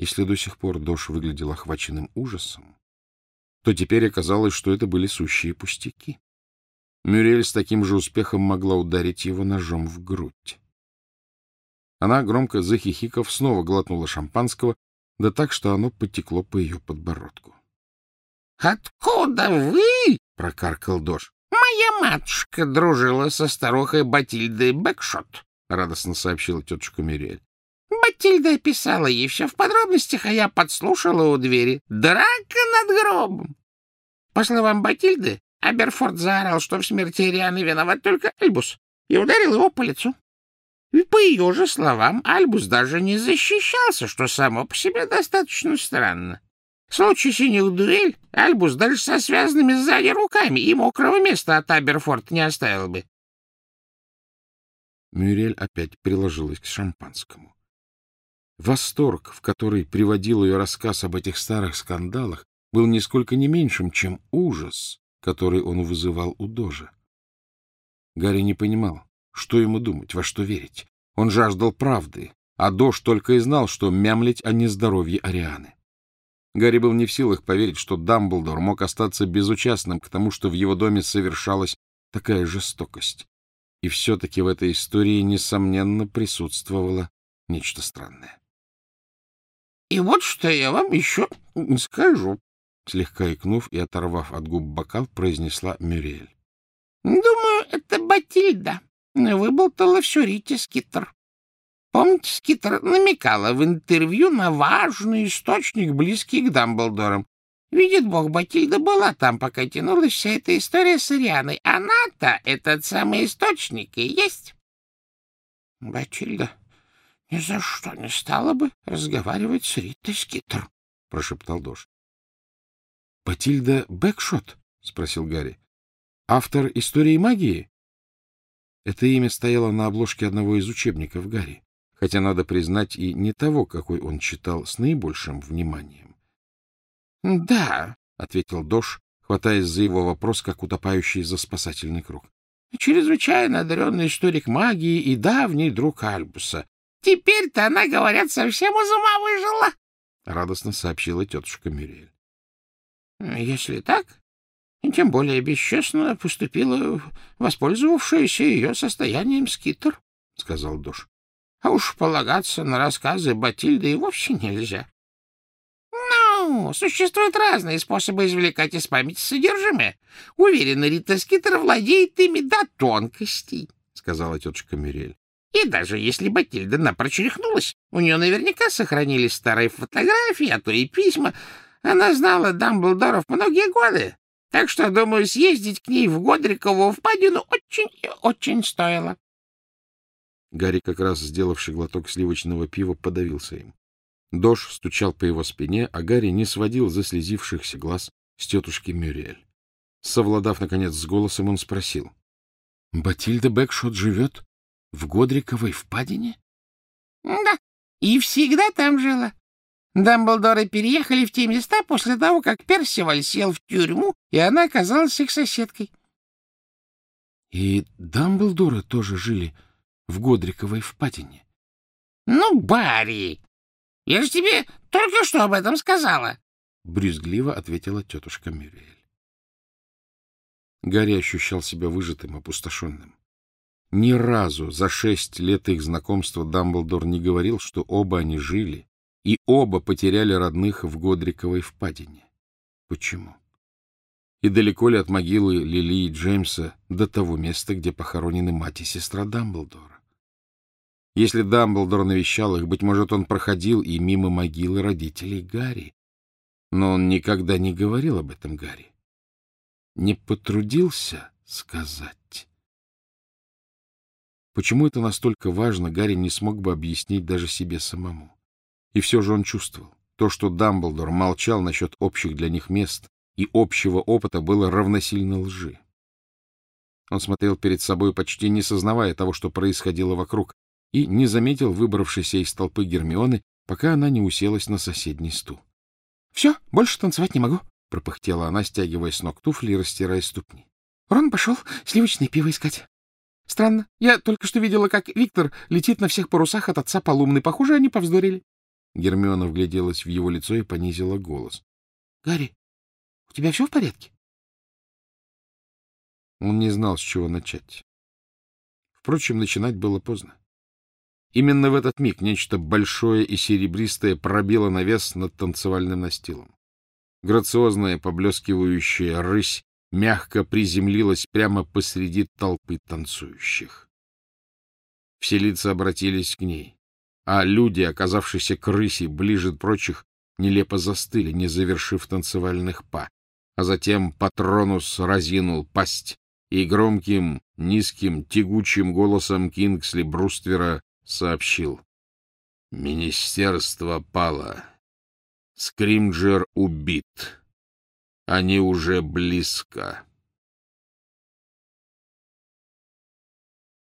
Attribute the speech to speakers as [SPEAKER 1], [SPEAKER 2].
[SPEAKER 1] Если до сих пор Дош выглядел охваченным ужасом, то теперь оказалось, что это были сущие пустяки. Мюрель с таким же успехом могла ударить его ножом в грудь. Она, громко захихиков, снова глотнула шампанского, да так, что оно потекло по ее подбородку.
[SPEAKER 2] — Откуда вы? — прокаркал Дош. — Моя матушка дружила со старухой Батильдой Бэкшот, — радостно сообщила тетушка Мюрель. Батильда описала ей все в подробностях, а я подслушала у двери. Драка над гробом. По словам Батильды, Аберфорд заорал, что в смерти Ирианы виноват только Альбус, и ударил его по лицу. И по ее же словам, Альбус даже не защищался, что само по себе достаточно странно. В случае синих дуэль Альбус даже со связанными сзади руками и мокрого места от Аберфорд не оставил бы.
[SPEAKER 1] Мюрель опять приложилась к шампанскому. Восторг, в который приводил ее рассказ об этих старых скандалах, был нисколько не меньшим, чем ужас, который он вызывал у Дожа. Гарри не понимал, что ему думать, во что верить. Он жаждал правды, а Дож только и знал, что мямлить о нездоровье Арианы. Гарри был не в силах поверить, что Дамблдор мог остаться безучастным к тому, что в его доме совершалась такая жестокость. И все-таки в этой истории, несомненно, присутствовало нечто странное.
[SPEAKER 2] И вот что я вам еще скажу, —
[SPEAKER 1] слегка икнув и оторвав от губ бокал, произнесла Мюриэль.
[SPEAKER 2] — Думаю, это Батильда. Выболтала все Рите Скиттер. Помните, Скиттер намекала в интервью на важный источник, близкий к Дамблдорам. Видит бог, Батильда была там, пока тянулась вся эта история с Ирианой. Она-то этот самый источник и есть. — Батильда — Ни за что не стала бы разговаривать с Ритой Скитер, — прошептал Дош.
[SPEAKER 1] — Батильда Бэкшот? — спросил Гарри. — Автор истории магии? Это имя стояло на обложке одного из учебников Гарри, хотя, надо признать, и не того, какой он читал с наибольшим вниманием.
[SPEAKER 2] — Да, — ответил Дош, хватаясь за его вопрос, как утопающий за спасательный круг. — Чрезвычайно одаренный историк магии и давний друг Альбуса. Теперь-то она, говорят, совсем из ума выжила, — радостно сообщила тетушка Мюриэль. — Если так, тем более бесчестно поступила воспользовавшаяся ее состоянием скитер, — сказал Душ. — А уж полагаться на рассказы Батильды и вовсе нельзя. — Ну, существуют разные способы извлекать из памяти содержимое. Уверена, Рита Скитер владеет ими до тонкостей, — сказала тетушка Мюрель. И даже если Батильда напрочь рехнулась, у нее наверняка сохранились старые фотографии, а то и письма. Она знала Дамблдоров многие годы, так что, думаю, съездить к ней в Годрикову впадину очень и очень стоило.
[SPEAKER 1] Гарри, как раз сделавший глоток сливочного пива, подавился им. Дош стучал по его спине, а Гарри не сводил заслезившихся глаз с тетушки Мюриэль. Совладав, наконец, с голосом, он спросил. — Батильда Бэкшот живет? В Годриковой впадине?
[SPEAKER 2] — Да, и всегда там жила. Дамблдоры переехали в те места после того, как Персиваль сел в тюрьму, и она оказалась их соседкой.
[SPEAKER 1] — И Дамблдоры тоже жили в Годриковой впадине?
[SPEAKER 2] — Ну, Барри, я же тебе только что об этом сказала, —
[SPEAKER 1] брюзгливо ответила тетушка Мюриэль. Гарри ощущал себя выжатым, опустошенным. Ни разу за шесть лет их знакомства Дамблдор не говорил, что оба они жили, и оба потеряли родных в Годриковой впадине. Почему? И далеко ли от могилы Лили и Джеймса до того места, где похоронены мать и сестра Дамблдора? Если Дамблдор навещал их, быть может, он проходил и мимо могилы родителей Гарри. Но он никогда не говорил об этом Гарри. Не потрудился сказать. Почему это настолько важно, Гарри не смог бы объяснить даже себе самому. И все же он чувствовал. То, что Дамблдор молчал насчет общих для них мест и общего опыта, было равносильно лжи. Он смотрел перед собой, почти не сознавая того, что происходило вокруг, и не заметил выбравшейся из толпы Гермионы, пока она не уселась на соседний стул. — Все, больше танцевать не могу, — пропыхтела она, стягивая с ног туфли и растирая ступни. — Рон пошел сливочное пиво искать. Странно. Я только что видела, как Виктор летит на всех парусах от отца Полумны. Похоже, они повздорили. Гермиона вгляделась в его лицо и понизила голос.
[SPEAKER 2] — Гарри, у тебя все в порядке?
[SPEAKER 1] Он не знал, с чего начать. Впрочем, начинать было поздно. Именно в этот миг нечто большое и серебристое пробило навес над танцевальным настилом. Грациозная, поблескивающая рысь мягко приземлилась прямо посреди толпы танцующих. Все лица обратились к ней, а люди, оказавшиеся к ближе прочих, нелепо застыли, не завершив танцевальных па. А затем Патронус разинул пасть и громким, низким, тягучим голосом Кингсли Бруствера сообщил. «Министерство пало. Скримджер убит. Они уже близко».